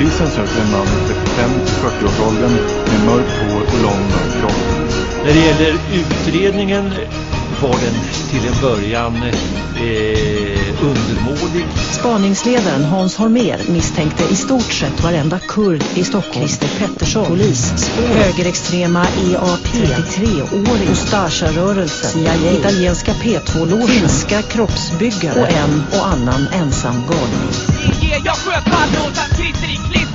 Polisen söker en man i 35-40-årsåldern med mörkt hår och lång mörk kropp. När det gäller utredningen var den till en början eh, undermålig. Spaningsledaren Hans Holmér misstänkte i stort sett varenda kurd i Stockholm. Christer Pettersson, polis, spår, högerextrema EAP, 33-åring, Ustasja-rörelsen, CIA, italienska P2-låsen, finska kroppsbyggare. Och en och annan ensam galning.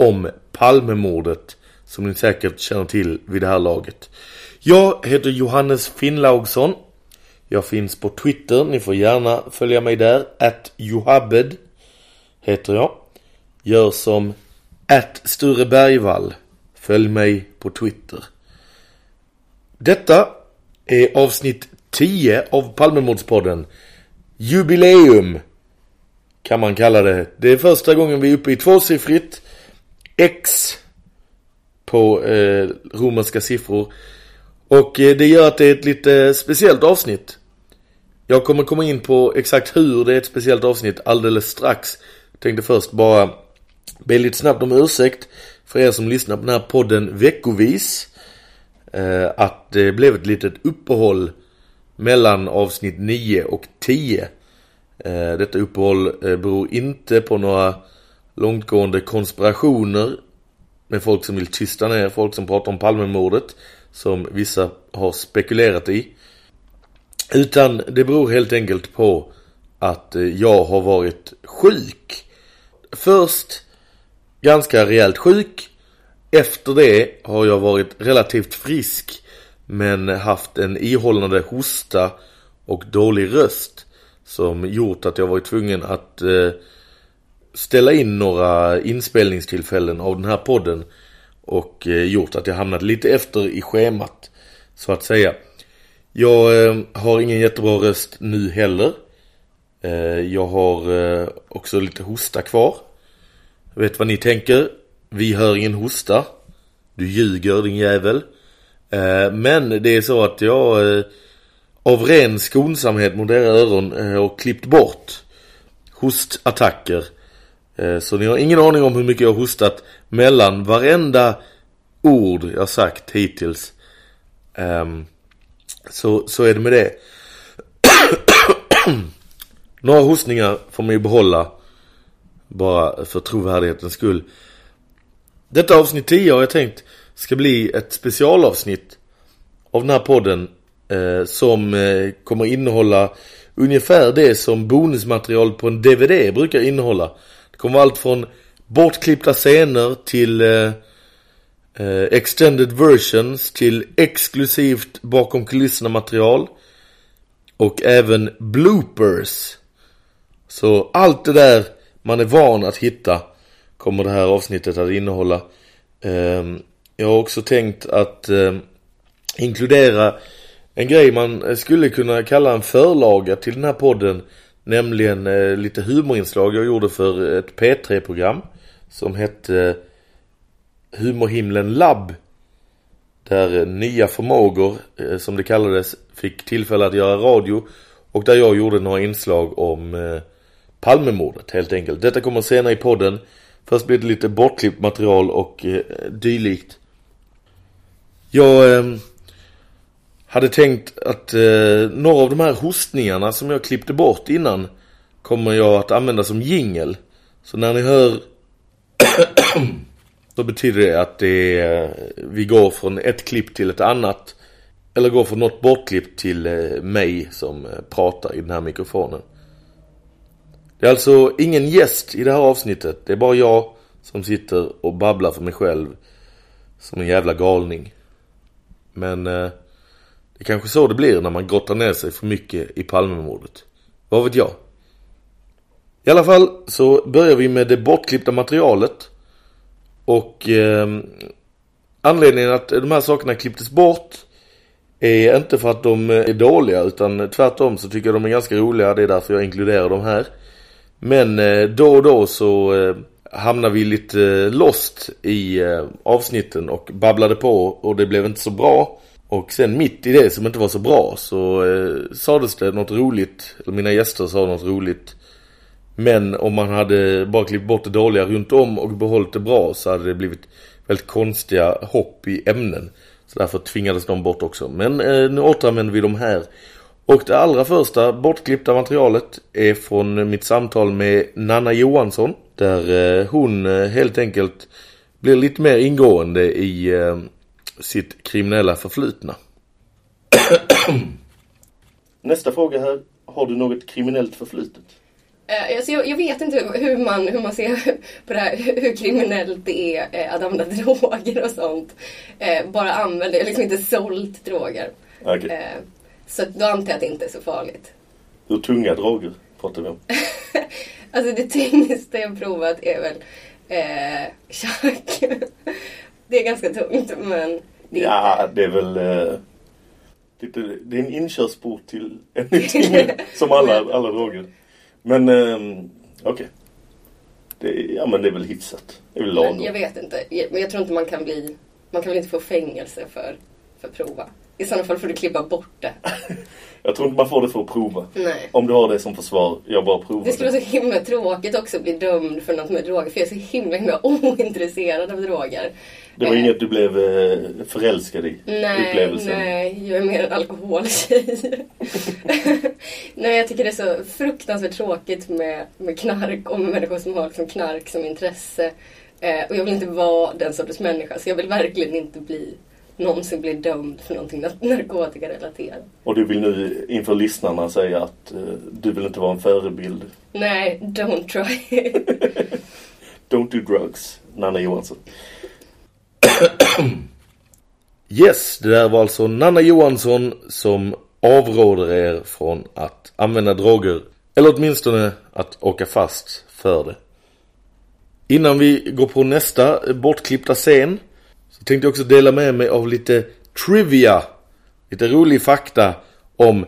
om Palmemordet som ni säkert känner till vid det här laget. Jag heter Johannes Finnlaugsson. Jag finns på Twitter, ni får gärna följa mig där. At Johabed heter jag. Gör som at Sture Bergvall. Följ mig på Twitter. Detta är avsnitt 10 av Palmemordspodden. Jubileum kan man kalla det. Det är första gången vi är uppe i tvåsiffrigt X på eh, romerska siffror. Och eh, det gör att det är ett lite speciellt avsnitt. Jag kommer komma in på exakt hur det är ett speciellt avsnitt alldeles strax. Jag tänkte först bara be lite snabbt om ursäkt för er som lyssnar på den här podden veckovis. Eh, att det blev ett litet uppehåll mellan avsnitt 9 och 10. Eh, detta uppehåll eh, beror inte på några långtgående konspirationer med folk som vill tysta ner folk som pratar om Palmemordet som vissa har spekulerat i. Utan det beror helt enkelt på att eh, jag har varit sjuk. Först ganska rejält sjuk. Efter det har jag varit relativt frisk men haft en ihållande hosta och dålig röst som gjort att jag varit tvungen att eh, ställa in några inspelningstillfällen av den här podden och eh, gjort att jag hamnat lite efter i schemat så att säga. Jag eh, har ingen jättebra röst nu heller. Eh, jag har också lite hosta kvar. Jag vet vad ni tänker. Vi hör ingen hosta. Du ljuger din jävel. Men det är så att jag av ren skonsamhet mot era öron har klippt bort hostattacker Eh, så ni har ingen aning om hur mycket jag har hostat mellan varenda ord jag sagt hittills. Um, så, så är det med det. Några hostningar får man ju behålla. Bara för trovärdighetens skull. Detta avsnitt 10 har jag tänkt ska bli ett specialavsnitt av den här podden. Eh, som eh, kommer innehålla ungefär det som bonusmaterial på en DVD brukar innehålla kommer allt från bortklippta scener till eh, eh, extended versions till exklusivt bakom kulisserna material och även bloopers. Så allt det där man är van att hitta kommer det här avsnittet att innehålla. Eh, jag har också tänkt att eh, inkludera en grej man skulle kunna kalla en förlaga till den här podden Nämligen eh, lite humorinslag jag gjorde för ett P3-program som hette eh, Humorhimlen Lab. Där eh, nya förmågor, eh, som det kallades, fick tillfälle att göra radio. Och där jag gjorde några inslag om eh, Palmemordet helt enkelt. Detta kommer senare i podden. Först blir det lite bortklippt material och eh, dylikt. Jag eh, hade tänkt att eh, några av de här hostningarna som jag klippte bort innan kommer jag att använda som jingel. Så när ni hör då betyder det att det är, vi går från ett klipp till ett annat eller går från något bortklippt till eh, mig som eh, pratar i den här mikrofonen. Det är alltså ingen gäst i det här avsnittet. Det är bara jag som sitter och babblar för mig själv som en jävla galning. Men eh, det är kanske så det blir när man grottar ner sig för mycket i Palmemordet. Vad vet jag? I alla fall så börjar vi med det bortklippta materialet. Och eh, anledningen att de här sakerna klipptes bort är inte för att de eh, är dåliga utan tvärtom så tycker jag de är ganska roliga. Det är därför jag inkluderar dem här. Men eh, då och då så eh, hamnar vi lite eh, lost i eh, avsnitten och babblade på och det blev inte så bra. Och sen mitt i det som inte var så bra så eh, sades det något roligt, eller mina gäster sa något roligt. Men om man hade bara klippt bort det dåliga runt om och behållit det bra så hade det blivit väldigt konstiga hopp i ämnen. Så därför tvingades de bort också. Men eh, nu återanvänder vi de här. Och det allra första bortklippta materialet är från mitt samtal med Nanna Johansson. Där eh, hon eh, helt enkelt blir lite mer ingående i eh, sitt kriminella förflutna. Nästa fråga här. Har du något kriminellt förflutet? Eh, alltså jag, jag vet inte hur man, hur man ser på det här, hur kriminellt det är eh, att använda droger och sånt. Eh, bara använda, jag har liksom inte sålt droger. Eh, så då antar jag att det inte är så farligt. Hur tunga droger pratar vi om? Alltså det tyngsta jag provat är väl eh, chack. Det är ganska tungt men det Ja, det är väl... Eh, lite, det är en inkörsport till ännu tyngre, som alla, alla droger. Men eh, okej. Det, ja men det är väl hyfsat. Det är väl lagom. jag vet inte. Jag- Men jag tror inte man kan bli... Man kan väl inte få fängelse för, för prova. I sådana fall får du klippa bort det. Jag tror inte man får det för att prova. Nej. Om du har det som försvar, jag bara provar Det skulle vara så himla tråkigt också att bli dömd för något med droger. För jag är så himla, himla ointresserad av droger. Det var Eh, inget du blev eh, förälskad i? Nej, upplevelsen? nej, jag är mer en alkoholtjej. nej, jag tycker det är så fruktansvärt tråkigt med, med knark och med människor som har liksom knark som intresse. Eh, och jag vill inte vara den sortens människa, så jag vill verkligen inte bli någonsin bli dömd för någonting nar- narkotikarelaterat. Och du vill nu inför lyssnarna säga att eh, du vill inte vara en förebild. Nej, don't try. Don't do drugs, Nanna Johansson. yes, det där var alltså Nanna Johansson som avråder er från att använda droger. Eller åtminstone att åka fast för det. Innan vi går på nästa bortklippta scen jag tänkte också dela med mig av lite trivia. Lite rolig fakta om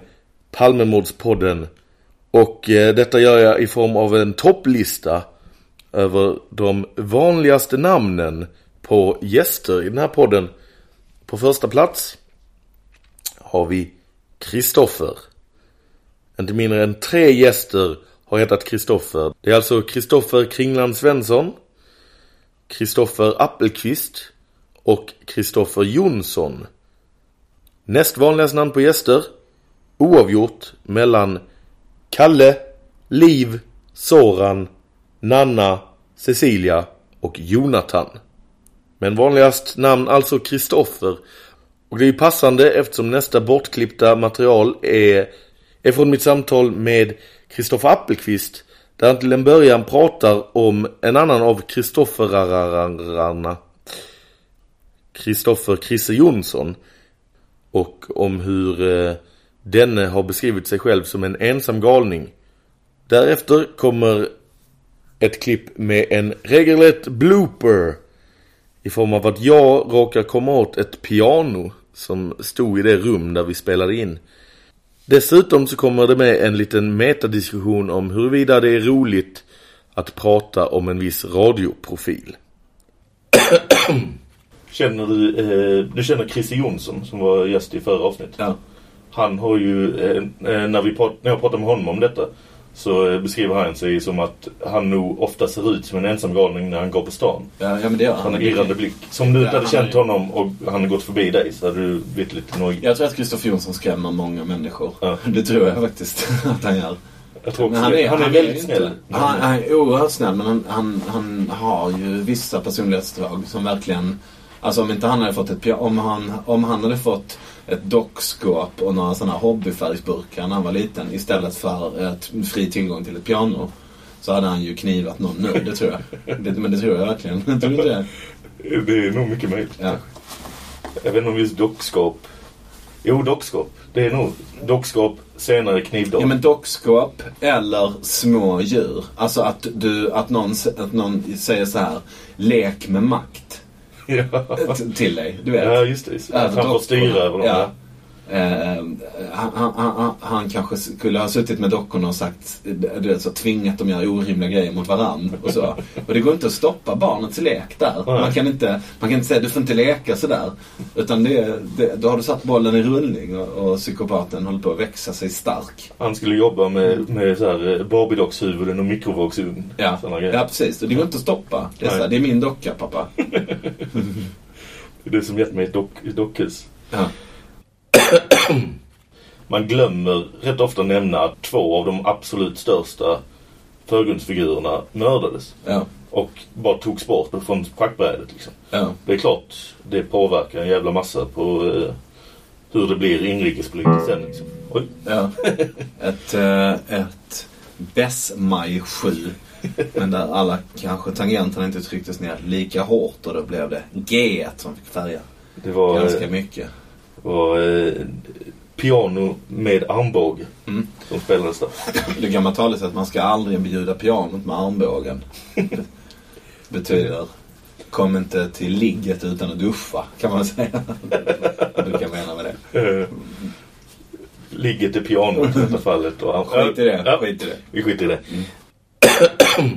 Palmemordspodden. Och eh, detta gör jag i form av en topplista över de vanligaste namnen på gäster i den här podden. På första plats har vi Kristoffer. Inte mindre än tre gäster har hetat Kristoffer. Det är alltså Kristoffer Kringland Svensson, Kristoffer Appelqvist och Kristoffer Jonsson. Näst vanligast namn på gäster, oavgjort mellan Kalle, Liv, Soran, Nanna, Cecilia och Jonathan. Men vanligast namn alltså Kristoffer. Och det är ju passande eftersom nästa bortklippta material är, är från mitt samtal med Kristoffer Appelqvist. Där han till en början pratar om en annan av Kristofferararararna. Kristoffer Krisse Jonsson. Och om hur eh, denne har beskrivit sig själv som en ensam galning. Därefter kommer ett klipp med en regelrätt blooper i form av att jag råkar komma åt ett piano som stod i det rum där vi spelade in. Dessutom så kommer det med en liten metadiskussion om huruvida det är roligt att prata om en viss radioprofil. Känner du, eh, du känner Christer Jonsson som var gäst i förra avsnittet? Ja. Han har ju, eh, eh, när, vi prat, när jag pratar med honom om detta så eh, beskriver han sig som att han nog ofta ser ut som en ensam galning när han går på stan. Ja, ja men det gör Han han. har irrande blick. Som du inte Ja, hade känt är- honom och han har gått förbi dig så hade du blivit lite nojig. Jag tror att Kristoffer Jonsson skrämmer många människor. Ja. Det tror jag faktiskt att han gör. Jag tror också han är, han är han väldigt inte- snäll. Han, han är oerhört snäll men han, han, han har ju vissa personlighetsdrag som verkligen Alltså om inte han hade fått ett om han, om han hade fått ett dockskåp och några sådana hobbyfärgsburkar när han var liten istället för ett fri tillgång till ett piano. Så hade han ju knivat någon nu, det tror jag. Det, men det tror jag verkligen. tror du inte det? Det är nog mycket möjligt. Ja. Jag vet inte om just dockskap. Jo, dockskap. Det är nog dockskap, senare knivdag. Ja men dockskåp eller små djur. Alltså att, du, att, någon, att någon säger så här. Lek med makt. Ja. Till dig, du vet. Ja, just det. Just det. Att han får styra över dem. Ja. Eh, han, han, han, han kanske skulle ha suttit med dockorna och sagt, så tvingat dem göra orimliga grejer mot varann. Och, så. och det går inte att stoppa barnets lek där. Man kan, inte, man kan inte säga, du får inte leka sådär. Utan det, det, då har du satt bollen i rullning och, och psykopaten håller på att växa sig stark. Han skulle jobba med, med så här eh, Barbie-dockshuvuden och mikrovågsugn. Ja, ja precis. Och det går inte att stoppa. Det är, här, det är min docka pappa. Det är som gett mig ett dock, dockhus. Ja. Man glömmer rätt ofta nämna att två av de absolut största förgrundsfigurerna mördades. Ja. Och bara togs bort från schackbrädet liksom. Ja. Det är klart, det påverkar en jävla massa på eh, hur det blir inrikespolitiskt sen liksom. Oj. Ja. Ett, eh, ett Bess-maj 7. Men där alla kanske tangenterna inte trycktes ner lika hårt och då blev det G som fick färga Det var, ganska mycket. Var eh, piano med armbåge Mm. som spelades där. Det gamla talet att man ska aldrig bjuda pianot med armbågen. Betyder kom inte till ligget utan att duscha kan man säga. Du kan mena med det. Ligger till pianot i detta fallet. Och, Skit i det, Ja, skit i det. Vi skiter i det.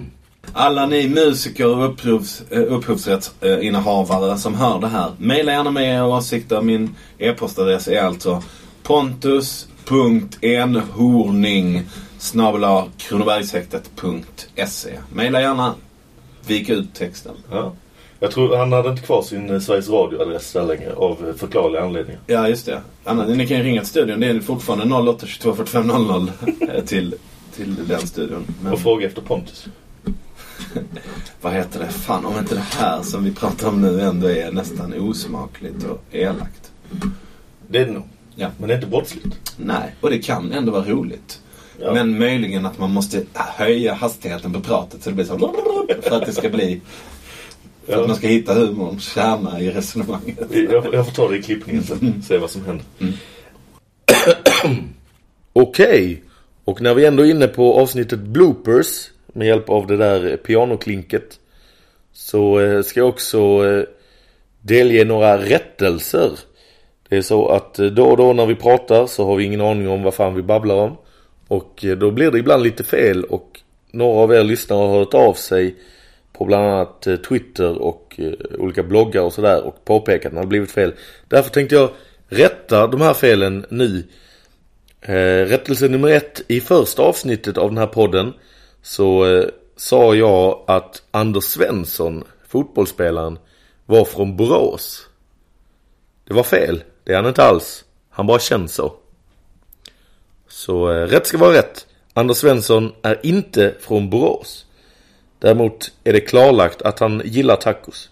Alla ni musiker och upphovs, eh, upphovsrättsinnehavare som hör det här. Maila gärna med era åsikter. Min e-postadress är alltså pontus.enhorning kronobergshäktet.se Maila gärna. Vik ut texten. Ja. Jag tror han hade inte kvar sin eh, Sveriges Radio-adress där längre av eh, förklarliga anledningar. Ja, just det. Anna, ni kan ju ringa till studion. Det är fortfarande 08 22 45 00 eh, till, till den studion. Men Och fråga efter Pontus. vad heter det? Fan, om inte det här som vi pratar om nu ändå är nästan osmakligt och elakt. Det är det nog. Ja. Men det är inte brottsligt. Nej, och det kan ändå vara roligt. Ja. Men möjligen att man måste höja hastigheten på pratet så det blir så för att det ska bli för Ja. att man ska hitta humorns kärna i resonemanget. Jag, jag får ta det i klippningen sen. Se vad som händer. Mm. Okej. Och när vi ändå är inne på avsnittet bloopers med hjälp av det där pianoklinket så eh, ska jag också eh, delge några rättelser. Det är så att eh, då och då när vi pratar så har vi ingen aning om vad fan vi babblar om. Och då blir det ibland lite fel och några av er lyssnare har hört av sig på bland annat Twitter och olika bloggar och sådär och påpekat när det har blivit fel. Därför tänkte jag rätta de här felen nu. Rättelse nummer ett. I första avsnittet av den här podden så eh, sa jag att Anders Svensson, fotbollsspelaren, var från Borås. Det var fel. Det är han inte alls. Han bara känns så. Så eh, rätt ska vara rätt. Anders Svensson är inte från Borås. Däremot är det klarlagt att han gillar tacos.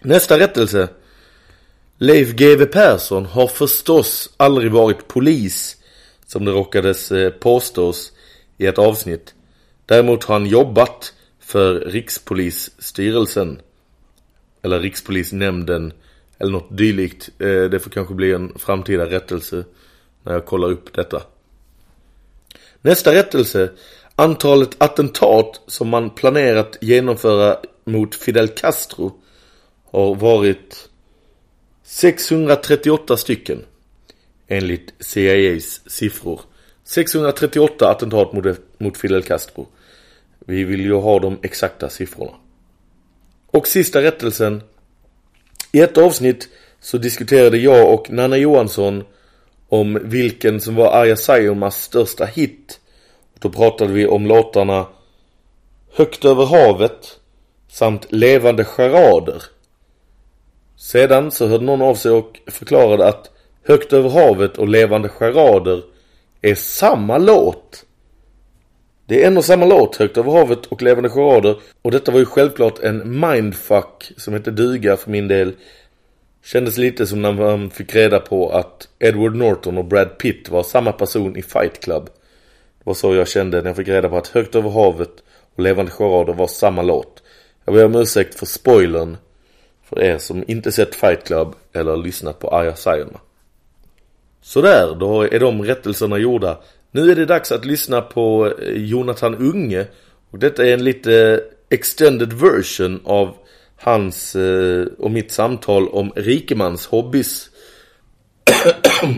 Nästa rättelse. Leif GW Persson har förstås aldrig varit polis som det råkades eh, påstås i ett avsnitt. Däremot har han jobbat för Rikspolisstyrelsen eller Rikspolisnämnden eller något dylikt. Eh, det får kanske bli en framtida rättelse när jag kollar upp detta. Nästa rättelse. Antalet attentat som man planerat genomföra mot Fidel Castro har varit 638 stycken. Enligt CIAs siffror. 638 attentat mot, mot Fidel Castro. Vi vill ju ha de exakta siffrorna. Och sista rättelsen. I ett avsnitt så diskuterade jag och Nanna Johansson om vilken som var Arja Saijonmaas största hit. Då pratade vi om låtarna Högt över havet samt Levande charader. Sedan så hörde någon av sig och förklarade att Högt över havet och Levande charader är samma låt. Det är en och samma låt, Högt över havet och Levande charader. Och detta var ju självklart en mindfuck som hette duga för min del. Kändes lite som när man fick reda på att Edward Norton och Brad Pitt var samma person i Fight Club. Det var så jag kände när jag fick reda på att Högt över havet och Levande charader var samma låt. Jag ber om ursäkt för spoilern för er som inte sett Fight Club eller lyssnat på Arja Sayonara. Sådär, då är de rättelserna gjorda. Nu är det dags att lyssna på eh, Jonathan Unge. Och detta är en lite extended version av hans eh, och mitt samtal om rikemans hobbys.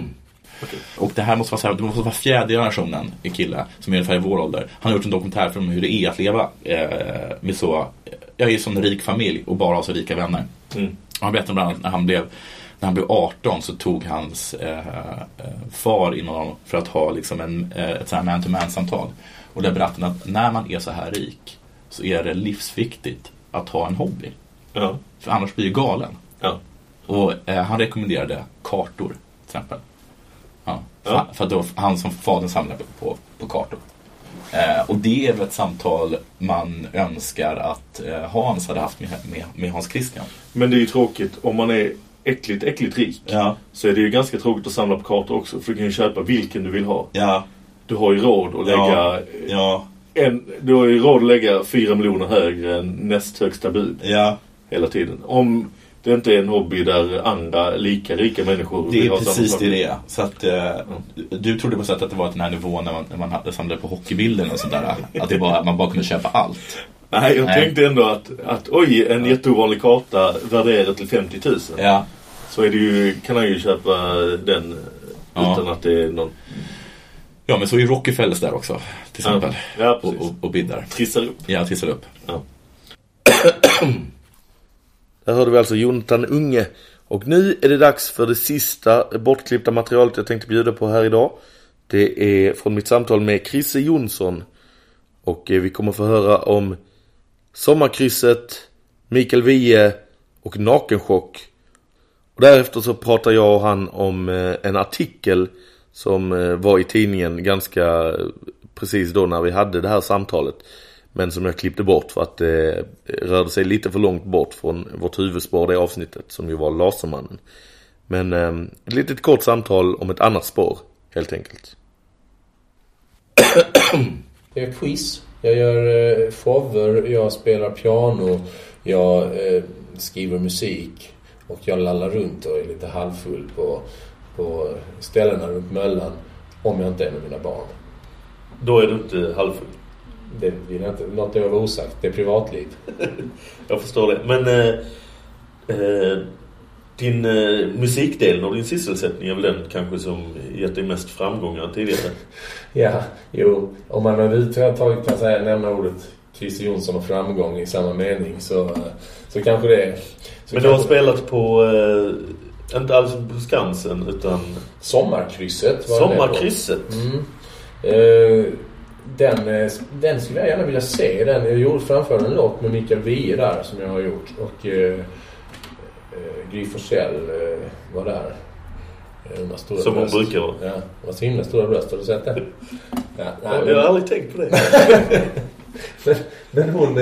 Och det här måste vara, så här, det måste vara fjärde generationen i kille som är ungefär i vår ålder. Han har gjort en dokumentärfilm om hur det är att leva eh, med så, jag är ju sån rik familj och bara har så rika vänner. Mm. Han berättade bland annat när han blev när han blev 18 så tog hans eh, eh, far in honom för att ha liksom en, eh, ett sånt här man-to-man samtal. Och där berättade han att när man är så här rik så är det livsviktigt att ha en hobby. Ja. För annars blir du galen. Ja. Och eh, han rekommenderade kartor till exempel. Ja. För, Ja. för att då, han som fadern samlade på, på kartor. Eh, och det är väl ett samtal man önskar att eh, Hans hade haft med, med, med Hans Christian. Men det är ju tråkigt om man är äckligt, äckligt rik. Ja. Så är det ju ganska tråkigt att samla på kartor också. För du kan ju köpa vilken du vill ha. Ja. Du har ju råd att lägga... Ja. ja. En, du har ju råd att lägga fyra miljoner högre än näst högsta bud. Ja. Hela tiden. Om det inte är en hobby där andra lika rika människor Det är precis det det är. Så att, eh, Du trodde på sätt att det var den här nivån när man, när man samlade på hockeybilden och sådär. Att det var, man bara kunde köpa allt. Nej, jag Nej. tänkte ändå att, att oj, en jätteovanlig karta värderad till 50 000. Ja. Så är det ju, kan han ju köpa den Ja. utan att det är någon... Ja, men så är Rockefellers där också. Till exempel. Ja, ja, och, precis. och, och biddar. Trissar upp. Ja, trissar upp. Ja. Där hörde vi alltså Jonathan Unge. Och nu är det dags för det sista bortklippta materialet jag tänkte bjuda på här idag. Det är från mitt samtal med Chrisse Jonsson. Och eh, vi kommer få höra om Sommarkrysset, Mikael Wiehe och Nakenchock. Och därefter så pratar jag och han om eh, en artikel som eh, var i tidningen ganska eh, precis då när vi hade det här samtalet. Men som jag klippte bort för att det rörde sig lite för långt bort från vårt huvudspår det avsnittet som ju var Lasermannen. Men ett litet kort samtal om ett annat spår helt enkelt. Det är quiz, jag gör eh, shower, jag spelar piano, jag eh, skriver musik och jag lallar runt och är lite halvfull på, på ställena runt Möllan om jag inte är med mina barn. Då är du inte halvfull? Det vill jag inte, låter jag vara osagt. Det är privatliv. Jag förstår det. Men eh, eh, din eh, musikdelen av din sysselsättning är väl den kanske som gett dig mest framgångar tidigare? Ja, jo. Om man överhuvudtaget kan säga, nämna ordet Christer Jonsson och framgång i samma mening så, eh, så kanske det är... Men du har spelat på, eh, inte alls på Skansen utan... Sommarkrysset var. Sommarkrysset? Mm. Eh, den, eh, den skulle jag gärna vilja se. Den, jag gjorde framförde en låt med Mikael Wiehe där som jag har gjort. Och eh, Gry Forssell eh, var där. Eh, Som hon brukar vara. Ja, hon har så himla stora bröst. Har du sett det? Ja, nej, Jag har aldrig tänkt på det. men, men hon...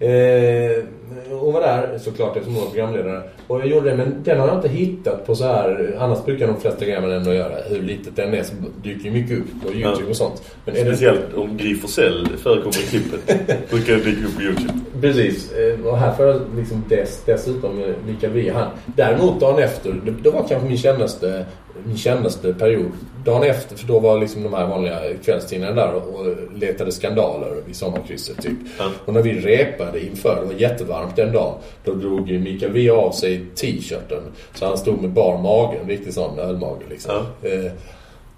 Eh, eh, hon var där såklart eftersom hon var programledare. Och jag gjorde det, men den har jag inte hittat på så här. Annars brukar de flesta grejerna ändå göra. Hur litet den är så dyker ju mycket upp på YouTube och sånt. Men är det- Speciellt om Gry Forssell förekommer i klippet. brukar det dyka upp på Youtube. Precis. Eh, Och här får jag liksom dess, dessutom eh, Mikael Wiehe. Han. Däremot dagen efter, det, det var kanske min kändaste, min kändaste period. Dagen efter, för då var liksom de här vanliga kvällstidningarna där och, och letade skandaler vid sommarkrysset typ. Och när vi repade inför, det var jättevarmt den dagen, då drog Mikael Wiehe av sig t-shirten. Så han stod med bar mage, en riktig sån ölmage liksom. Eh,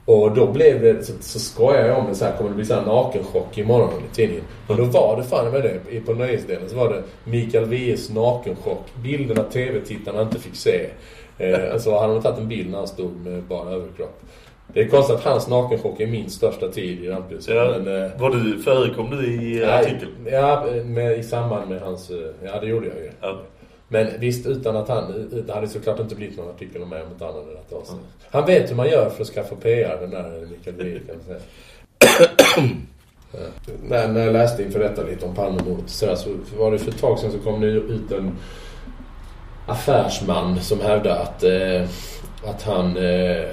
och då blev det, så, så skojade jag om det så här, kommer det bli så här nakenchock imorgon i tidningen. Och då var det fan med det, i- på nöjesdelen så var det Mikael Wiehes nakenchock. Bilderna tv-tittarna inte fick se. Eh, alltså hade tagit en bild när han stod med bara överkropp. Det är konstigt att hans nakenchock är min största tid i rampljuset. Ja, men, eh, var du, förekom du i eh, Nej, artikeln? Ja, med, i samband med hans... eh, Ja, det gjorde jag ju. Men visst, utan att han... Det hade såklart inte blivit någon artikel om mig om inte han hade rätt av sig. Han vet hur man gör för att skaffa PR, den där Mikael Wiehe kan man säga. Eh, När, när jag läste inför detta lite om Palmemordet så, så var det för ett tag sedan så kom det ut en affärsman som hävdade att, eh, att han eh,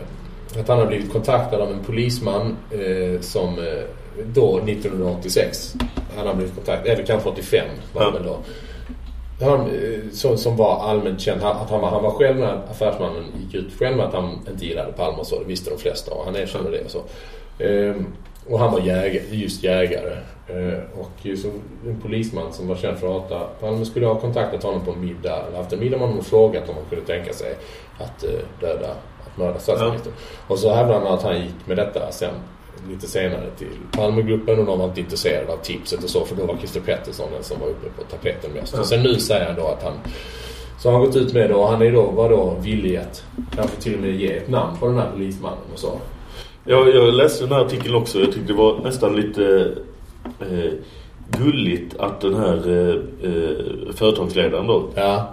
att han har blivit kontaktad av en polisman eh, som då 1986 han har blivit kontaktad, eller kanske 85 var det väl då. Han, eh, som, som var allmänt känd, att han var, han var själv när affärsmannen gick ut själv att han inte gillade Palme och så, det visste de flesta och han erkände det och så. Ehm, och han var jägare, just jägare. Ehm, och så en polisman som var känd för att hata Palme skulle ha kontaktat honom på en middag, eller haft en middag med honom och frågat om han kunde tänka sig att eh, döda, att mörda statsministern. Och så hävdade han att han gick med detta sen lite senare till Palmegruppen och de var inte intresserade av tipset och så för då var Christer Pettersson den som var uppe på tapeten mest. Och sen nu säger han då att han så har han gått ut med det och han är då, var då villig att kanske till och med ge ett namn på den här polismannen och så. Jag, jag läste den här artikeln också. Jag tyckte det var nästan lite eh, gulligt att den här eh, eh, företagsledaren då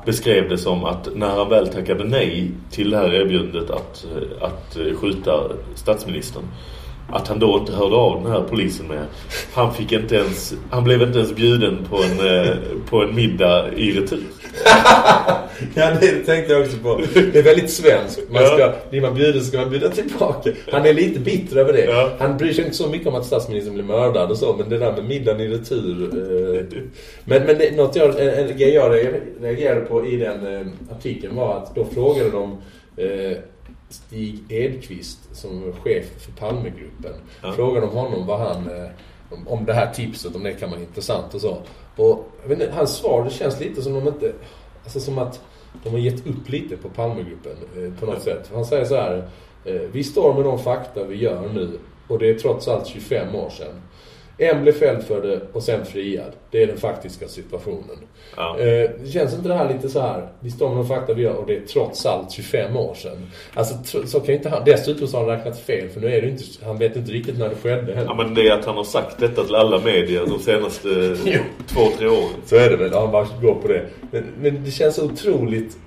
beskrev det som att när han väl tackade nej till det här erbjudandet att, eh, att eh, skjuta statsministern att han då inte hörde av den här polisen med. Han fick inte ens, han blev inte ens bjuden på en, eh, på en middag i retur. Ja, det tänkte jag också på. Det är väldigt svenskt. Man ska, Blir man bjuden ska man bjuda tillbaka. Han är lite bitter över det. Han bryr sig inte så mycket om att statsministern blir mördad och så. Men det där med middagen i retur. Eh, men men det, något jag, en, en grej jag reagerade på i den eh, artikeln var att då frågade de eh, Stig Edqvist som är chef för Palmegruppen. Ja. Frågade de honom vad han... Eh, om, om det här tipset, om det kan vara intressant och så. Och inte, hans svar, det känns lite som de inte... Alltså som att de har gett upp lite på Palmegruppen eh, på något sätt. Han säger så här. Eh, vi står med de fakta vi gör nu och det är trots allt 25 år sedan. En blev fälld för det och sen friad. Det är den faktiska situationen. Ja. Eh, känns inte det här lite så här? Vi står med de fakta vi gör och det är trots allt 25 år sedan. Alltså så kan inte han... Dessutom så har han räknat fel för nu är det inte... Han vet inte riktigt när det skedde heller. Ja men det är att han har sagt detta till alla medier de senaste två, tre åren. Så är det väl, han bara går på det. Men, men det känns otroligt,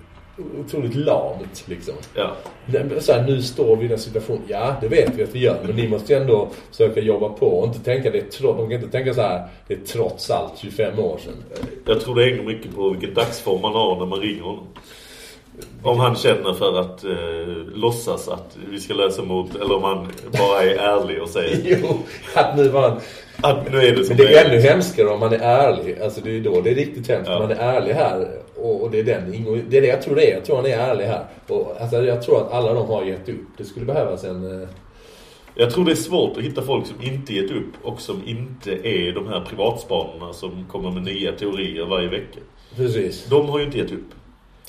otroligt lamt liksom. Ja. Så här, nu står vi i den situationen. Ja, det vet vi att vi gör. Men ni måste ju ändå försöka jobba på och inte tänka det. är tro- De kan inte tänka så här. Det är trots allt 25 år sedan. Jag tror det hänger mycket på vilken dagsform man har när man ringer honom. Om han känner för att eh, låtsas att vi ska läsa mot eller om han bara är ärlig och säger Jo, att nu var. Att nu är det som Men det är ännu är. hemskare om man är ärlig. Alltså det är då det är riktigt hemskt. Man är ärlig här. Och, och det är den Ingo- Det är det jag tror det är. Jag tror han är ärlig här. Och alltså, jag tror att alla de har gett upp. Det skulle behövas en... eh, Jag tror det är svårt att hitta folk som inte gett upp och som inte är de här privatspanarna som kommer med nya teorier varje vecka. Precis. De har ju inte gett upp.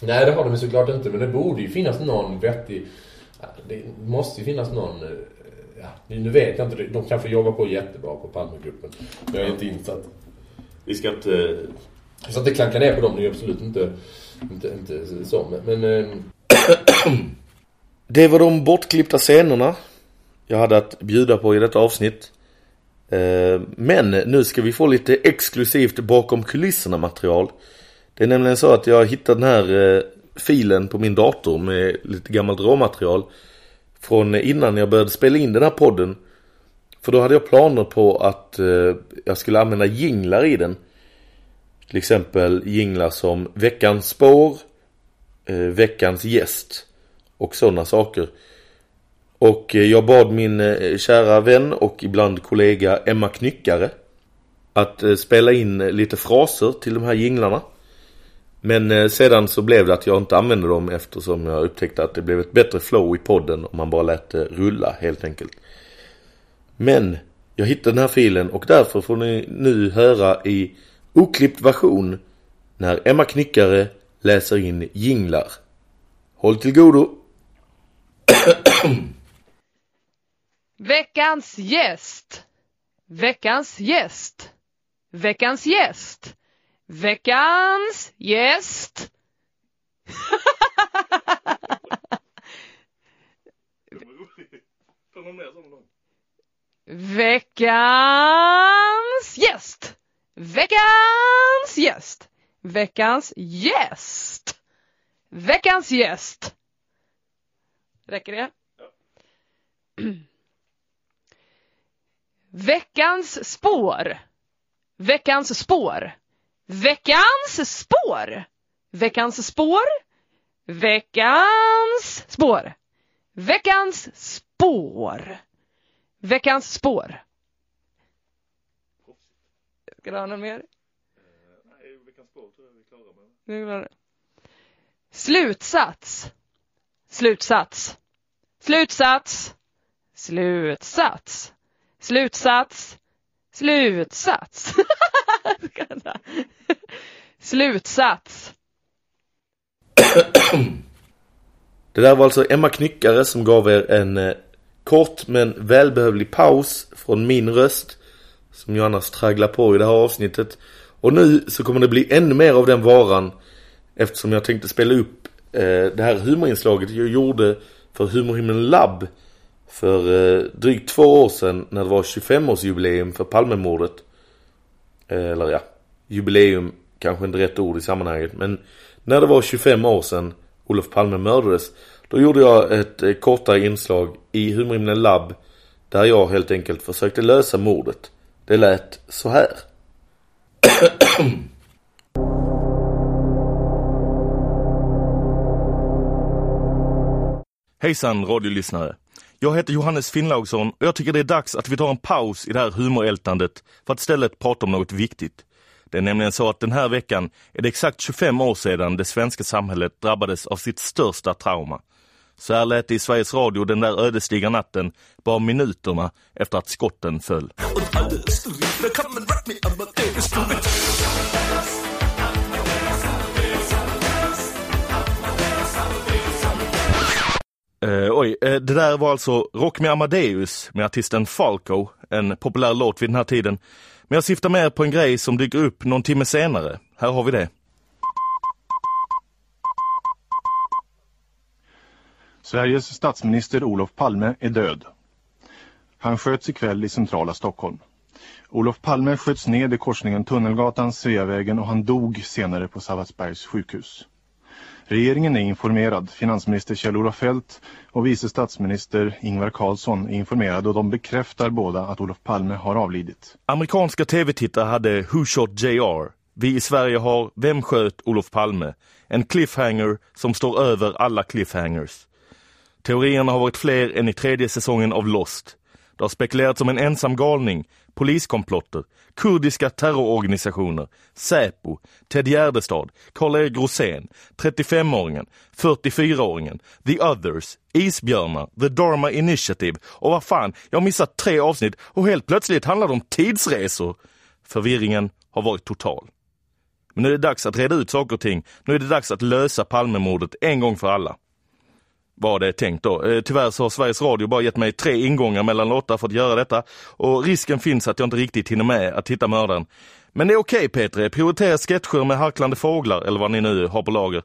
Nej, det har de ju såklart inte. Men det borde ju finnas någon vettig... Det måste ju finnas någon... eh, Ja, nu vet jag inte. De kanske jobbar på jättebra på Palmegruppen. Jag är inte insatt. Vi ska inte... Så att det klankar ner på dem. Det är absolut inte, inte, inte så. Men... men eh, Det var de bortklippta scenerna jag hade att bjuda på i detta avsnitt. Eh, Men nu ska vi få lite exklusivt bakom kulisserna material. Det är nämligen så att jag hittade den här eh, filen på min dator med lite gammalt råmaterial från innan jag började spela in den här podden. För då hade jag planer på att eh, jag skulle använda jinglar i den. Till exempel jinglar som veckans spår, eh, veckans gäst och sådana saker. Och eh, jag bad min eh, kära vän och ibland kollega Emma Knyckare att eh, spela in eh, lite fraser till de här jinglarna. Men eh, sedan så blev det att jag inte använde dem eftersom jag upptäckte att det blev ett bättre flow i podden om man bara lät det rulla helt enkelt. Men jag hittade den här filen och därför får ni nu höra i oklippt version när Emma Knyckare läser in jinglar. Håll till godo! Veckans gäst. Veckans gäst. Veckans gäst. Veckans gäst. Veckans gäst. Veckans gäst. Veckans gäst. Veckans gäst. Räcker det? Ja. Veckans spår. Veckans spår. Veckans spår. Veckans spår. Veckans spår. Veckans spår. Veckans spår. Ska du ha något mer? Nu är det. Slutsats. Slutsats. Slutsats. Slutsats. Slutsats. Slutsats. Slutsats. Det där var alltså Emma Knyckare som gav er en eh, kort men välbehövlig paus från min röst som jag annars tragglar på i det här avsnittet. Och nu så kommer det bli ännu mer av den varan eftersom jag tänkte spela upp eh, det här humorinslaget jag gjorde för Humorhimlen Lab för eh, drygt två år sedan när det var 25-årsjubileum för Palmemordet. Eh, eller ja, jubileum kanske inte rätt ord i sammanhanget men när det var 25 år sedan Olof Palme mördades då gjorde jag ett eh, kortare inslag i Humorhimlen Lab där jag helt enkelt försökte lösa mordet. Det lät så här. Hejsan radiolyssnare. Jag heter Johannes Finnlaugsson och jag tycker det är dags att vi tar en paus i det här humorältandet för att istället prata om något viktigt. Det är nämligen så att den här veckan är det exakt 25 år sedan det svenska samhället drabbades av sitt största trauma. Så här lät det i Sveriges Radio den där ödesdigra natten, bara minuterna efter att skotten föll. Uh, oj, uh, det där var alltså Rock med Amadeus med artisten Falco, en populär låt vid den här tiden. Men jag syftar mer på en grej som dyker upp någon timme senare. Här har vi det. Sveriges statsminister Olof Palme är död. Han sköts ikväll i centrala Stockholm. Olof Palme sköts ned i korsningen Tunnelgatan, Sveavägen och han dog senare på Sabbatsbergs sjukhus. Regeringen är informerad. Finansminister Kjell-Olof Fält och vice statsminister Ingvar Carlsson är informerade och de bekräftar båda att Olof Palme har avlidit. Amerikanska tv-tittare hade Who Shot JR. Vi i Sverige har Vem sköt Olof Palme? En cliffhanger som står över alla cliffhangers. Teorierna har varit fler än i tredje säsongen av Lost. Det har spekulerats om en ensam galning, poliskomplotter, kurdiska terrororganisationer, Säpo, Ted Gärdestad, Karl-Erik Rosén, 35-åringen, 44-åringen, The Others, Isbjörnar, The Dharma Initiative och vad fan, jag har missat tre avsnitt och helt plötsligt handlar det om tidsresor. Förvirringen har varit total. Men nu är det dags att reda ut saker och ting. Nu är det dags att lösa Palmemordet en gång för alla var det tänkt då. Eh, tyvärr så har Sveriges Radio bara gett mig tre ingångar mellan låtar för att göra detta och risken finns att jag inte riktigt hinner med att hitta mördaren. Men det är okej okay, Petre, prioritera sketcher med harklande fåglar eller vad ni nu har på lager.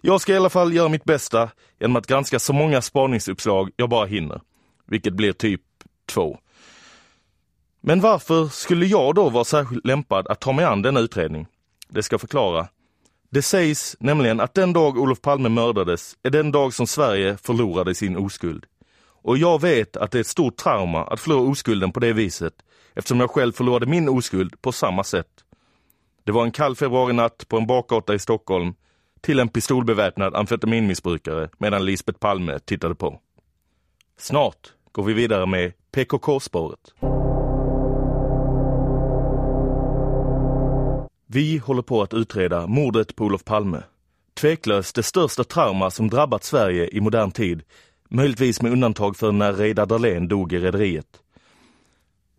Jag ska i alla fall göra mitt bästa genom att granska så många spaningsuppslag jag bara hinner. Vilket blir typ två. Men varför skulle jag då vara särskilt lämpad att ta mig an denna utredning? Det ska förklara det sägs nämligen att den dag Olof Palme mördades är den dag som Sverige förlorade sin oskuld. Och jag vet att det är ett stort trauma att förlora oskulden på det viset eftersom jag själv förlorade min oskuld på samma sätt. Det var en kall februarinatt på en bakgata i Stockholm till en pistolbeväpnad amfetaminmissbrukare medan Lisbeth Palme tittade på. Snart går vi vidare med PKK-spåret. Vi håller på att utreda mordet på Olof Palme. Tveklöst det största trauma som drabbat Sverige i modern tid, möjligtvis med undantag för när Reidar Dahlén dog i rederiet.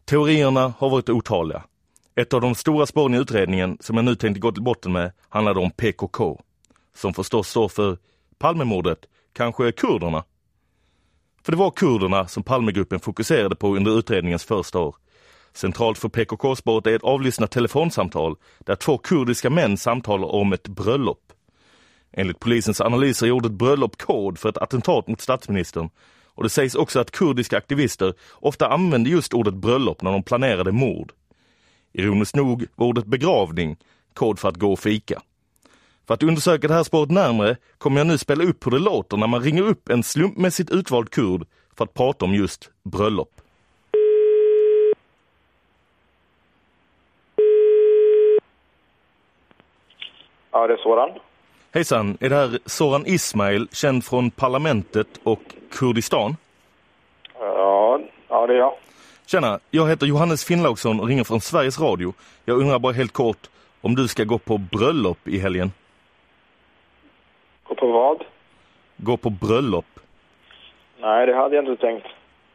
Teorierna har varit otaliga. Ett av de stora spåren i utredningen som jag nu tänkte gå till botten med handlade om PKK, som förstås står för Palmemordet, kanske kurderna. För det var kurderna som Palmegruppen fokuserade på under utredningens första år. Centralt för PKK-spåret är ett avlyssnat telefonsamtal där två kurdiska män samtalar om ett bröllop. Enligt polisens analyser gjorde ett bröllop kod för ett attentat mot statsministern och det sägs också att kurdiska aktivister ofta använde just ordet bröllop när de planerade mord. Ironiskt nog var ordet begravning kod för att gå och fika. För att undersöka det här spåret närmare kommer jag nu spela upp hur det låter när man ringer upp en slumpmässigt utvald kurd för att prata om just bröllop. Ja, det är Soran. Hejsan, är det här Soran Ismail, känd från Parlamentet och Kurdistan? Ja, ja det är jag. Tjena, jag heter Johannes Finnlaugsson och ringer från Sveriges Radio. Jag undrar bara helt kort om du ska gå på bröllop i helgen? Gå på vad? Gå på bröllop. Nej, det hade jag inte tänkt.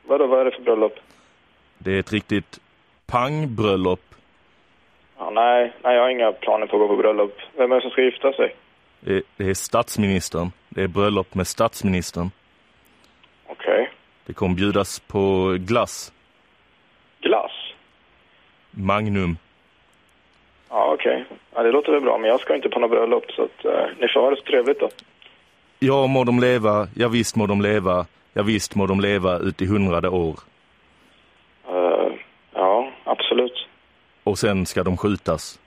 Vadå, vad är det för bröllop? Det är ett riktigt pangbröllop. Ja, nej, nej, jag har inga planer på att gå på bröllop. Vem är det som ska gifta sig? Det, det är statsministern. Det är bröllop med statsministern. Okej. Det kommer bjudas på glass. Glass? Magnum. Ja, okej. Ja, det låter väl bra, men jag ska inte på något bröllop så att eh, ni får ha det så trevligt då. Ja, må de leva. Ja, visst må de leva. Ja, visst må de leva ut i hundrade år. Eh, ja, absolut. Och sen ska de skjutas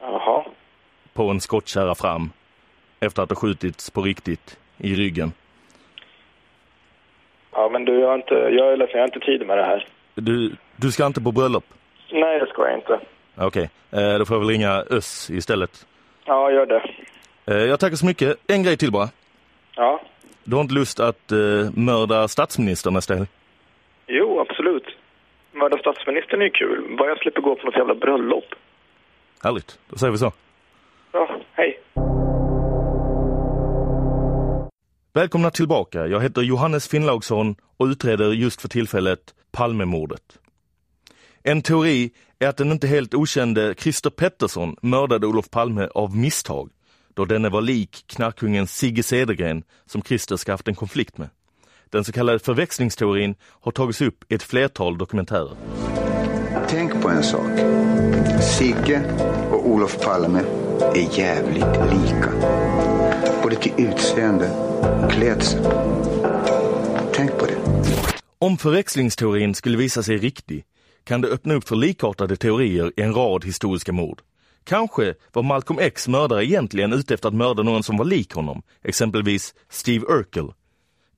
Jaha. på en skottkärra fram. Efter att ha skjutits på riktigt i ryggen. Ja, men du, jag har inte, jag är ledsen, jag har inte tid med det här. Du, du ska inte på bröllop? Nej, det ska jag inte. Okej, eh, då får jag väl ringa Öss istället. Ja, gör det. Eh, jag tackar så mycket. En grej till bara. Ja. Du har inte lust att eh, mörda statsministern nästa helg? Mörda statsministern är ju kul. Bara jag slipper gå på något jävla bröllop. Härligt, då säger vi så. Ja, hej. Välkomna tillbaka. Jag heter Johannes Finnlaugsson och utreder just för tillfället Palmemordet. En teori är att den inte helt okände Christer Pettersson mördade Olof Palme av misstag, då denne var lik knarkkungen Sigge Cedergren som Christer ska haft en konflikt med. Den så kallade förväxlingsteorin har tagits upp i ett flertal dokumentärer. Tänk på en sak. Sigge och Olof Palme är jävligt lika. Både till utseende och klädsel. Tänk på det. Om förväxlingsteorin skulle visa sig riktig kan det öppna upp för likartade teorier i en rad historiska mord. Kanske var Malcolm X mördare egentligen ute efter att mörda någon som var lik honom, exempelvis Steve Urkel.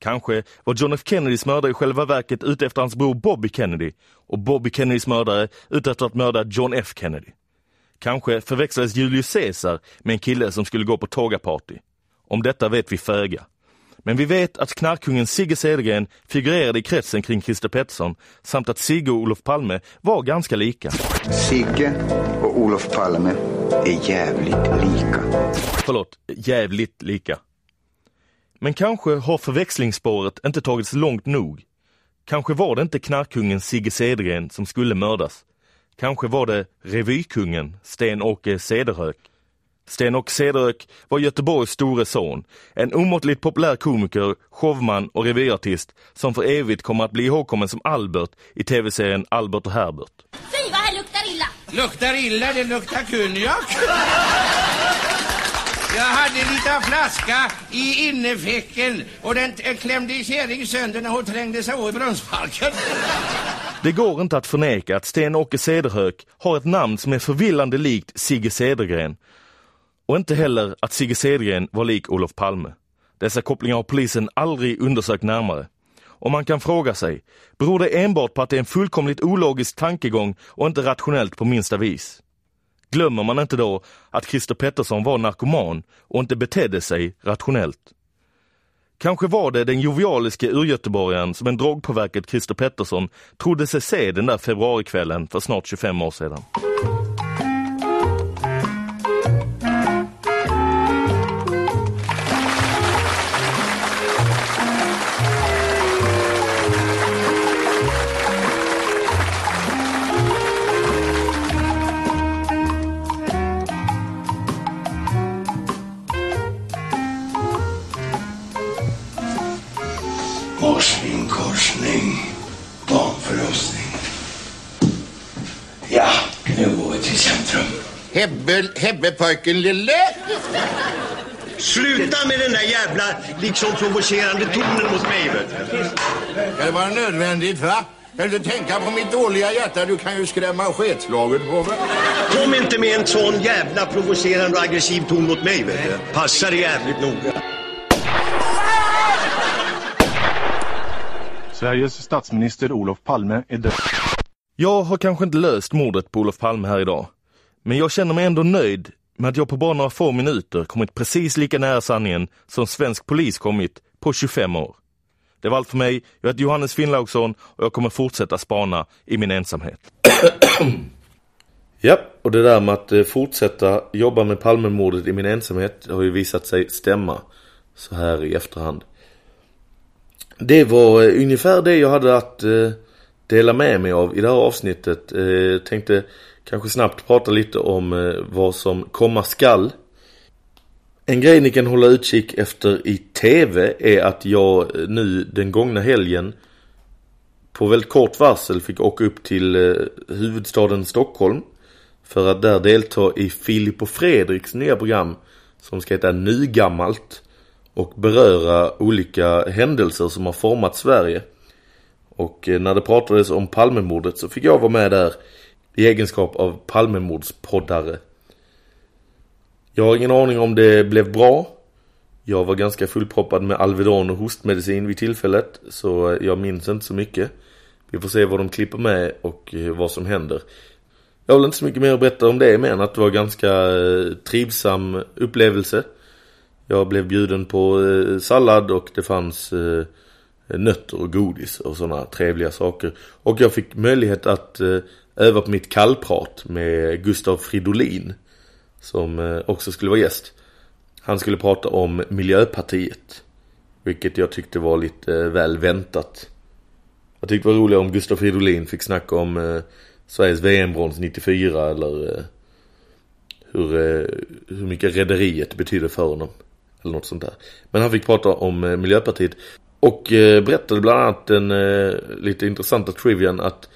Kanske var John F Kennedys mördare i själva verket ute efter hans bror Bobby Kennedy och Bobby Kennedys mördare ute efter att mörda John F Kennedy. Kanske förväxlades Julius Caesar med en kille som skulle gå på tågaparty. Om detta vet vi föga. Men vi vet att knarkkungen Sigge Cedergren figurerade i kretsen kring Christer Pettersson samt att Sigge och Olof Palme var ganska lika. Sigge och Olof Palme är jävligt lika. Förlåt, jävligt lika. Men kanske har förväxlingsspåret inte tagits långt nog. Kanske var det inte knarkkungen Sigge Cedergren som skulle mördas. Kanske var det revykungen Sten-Åke Cederhök. Sten-Åke Cederhök var Göteborgs store son. En omåttligt populär komiker, showman och revyartist som för evigt kommer att bli ihågkommen som Albert i tv-serien Albert och Herbert. Fy vad här luktar illa! Luktar illa, det luktar konjak. Jag hade en liten flaska i innefäcken och den klämde klämde kärring sönder när hon trängde sig i brunnsparken. Det går inte att förneka att Sten-Åke Cederhök har ett namn som är förvillande likt Sigge Cedergren. Och inte heller att Sigge Cedergren var lik Olof Palme. Dessa kopplingar har polisen aldrig undersökt närmare. Och man kan fråga sig, beror det enbart på att det är en fullkomligt ologisk tankegång och inte rationellt på minsta vis? Glömmer man inte då att Christer Pettersson var narkoman och inte betedde sig rationellt? Kanske var det den jovialiske urgöteborgaren som en drogpåverkad Christer Pettersson trodde sig se den där februarikvällen för snart 25 år sedan. Hebbe, Hebbepojken lille. Sluta med den där jävla liksom provocerande tonen mot mig. Vet du. Ska det vara nödvändigt va? Kan du inte tänka på mitt dåliga hjärta? Du kan ju skrämma sketslaget på mig. Kom inte med en sån jävla provocerande och aggressiv ton mot mig. Vet du. Passa dig jävligt noga. Sveriges statsminister Olof Palme är död. Jag har kanske inte löst mordet på Olof Palme här idag. Men jag känner mig ändå nöjd med att jag på bara några få minuter kommit precis lika nära sanningen som svensk polis kommit på 25 år. Det var allt för mig. Jag heter Johannes Finnlaugsson och jag kommer fortsätta spana i min ensamhet. Ja, och det där med att eh, fortsätta jobba med Palmemordet i min ensamhet har ju visat sig stämma så här i efterhand. Det var eh, ungefär det jag hade att eh, dela med mig av i det här avsnittet. Jag tänkte kanske snabbt prata lite om eh, vad som komma skall. En grej ni kan hålla utkik efter i tv är att jag eh, nu den gångna helgen på väldigt kort varsel fick åka upp till eh, huvudstaden Stockholm för att där delta i Filip och Fredriks nya program som ska heta Nygammalt och beröra olika händelser som har format Sverige. Och när det pratades om Palmemordet så fick jag vara med där i egenskap av Palmemordspoddare. Jag har ingen aning om det blev bra. Jag var ganska fullproppad med Alvedon och hostmedicin vid tillfället så jag minns inte så mycket. Vi får se vad de klipper med och eh, vad som händer. Jag har väl inte så mycket mer att berätta om det men att det var ganska eh, trivsam upplevelse. Jag blev bjuden på eh, sallad och det fanns nötter och godis och sådana trevliga saker. Och jag fick möjlighet att över öva på mitt kallprat med Gustav Fridolin som eh, också skulle vara gäst. Han skulle prata om Miljöpartiet. Vilket jag tyckte var lite eh, väl väntat. Jag tyckte det var roligare om Gustav Fridolin fick snacka om eh, Sveriges VM-brons 94 eller eh, hur, eh, hur mycket rederiet betyder för honom. Eller något sånt där. Men han fick prata om eh, Miljöpartiet. Och berättade bland annat den lite intressanta trivian att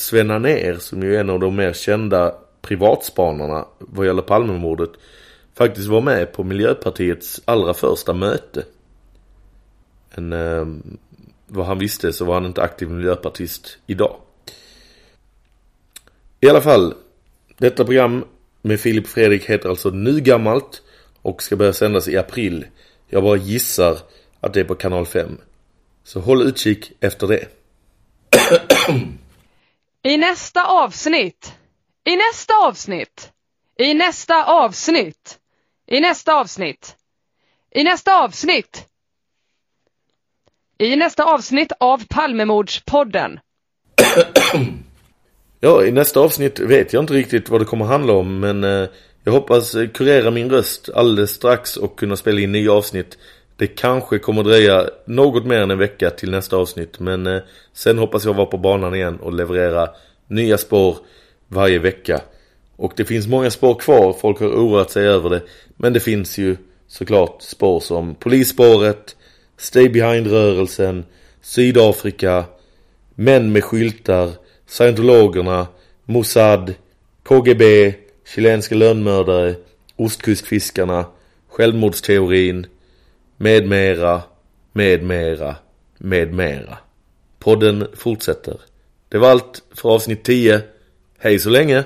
Sven Anér, som ju är en av de mer kända privatspanarna vad gäller Palmemordet, faktiskt var med på Miljöpartiets allra första möte. En, eh, vad han visste så var han inte aktiv miljöpartist idag. I alla fall, detta program med Filip Fredrik heter alltså Nygammalt och ska börja sändas i april. Jag bara gissar att det är på kanal 5. Så håll utkik efter det. I nästa avsnitt. I nästa avsnitt. I nästa avsnitt. I nästa avsnitt. I nästa avsnitt. I nästa avsnitt av Palmemordspodden. Ja, i nästa avsnitt vet jag inte riktigt vad det kommer handla om men eh, jag hoppas eh, kurera min röst alldeles strax och kunna spela in nya avsnitt. Det kanske kommer dröja något mer än en vecka till nästa avsnitt men eh, sen hoppas jag vara på banan igen och leverera nya spår varje vecka. Och det finns många spår kvar, folk har oroat sig över det. Men det finns ju såklart spår som polisspåret, Stay Behind-rörelsen, Sydafrika, Män med skyltar, Scientologerna, Mossad, KGB, chilenska lönnmördare, Ostkustfiskarna, Självmordsteorin, med mera, med mera, med mera. Podden fortsätter. Det var allt för avsnitt 10. Hej så länge!